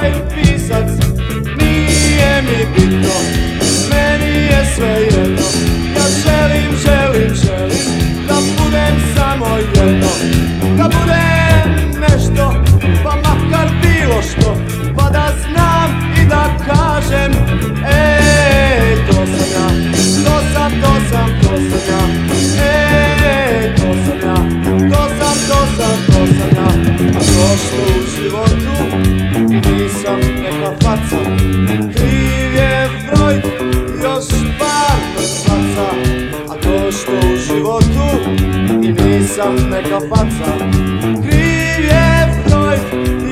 faith životu I nisam neka faca. Kriv je Freud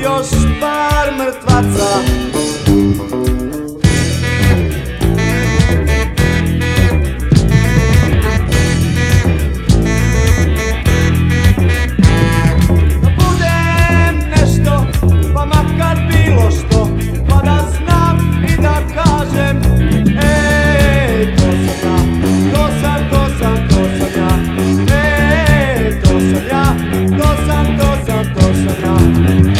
Još par mrtvaca. close.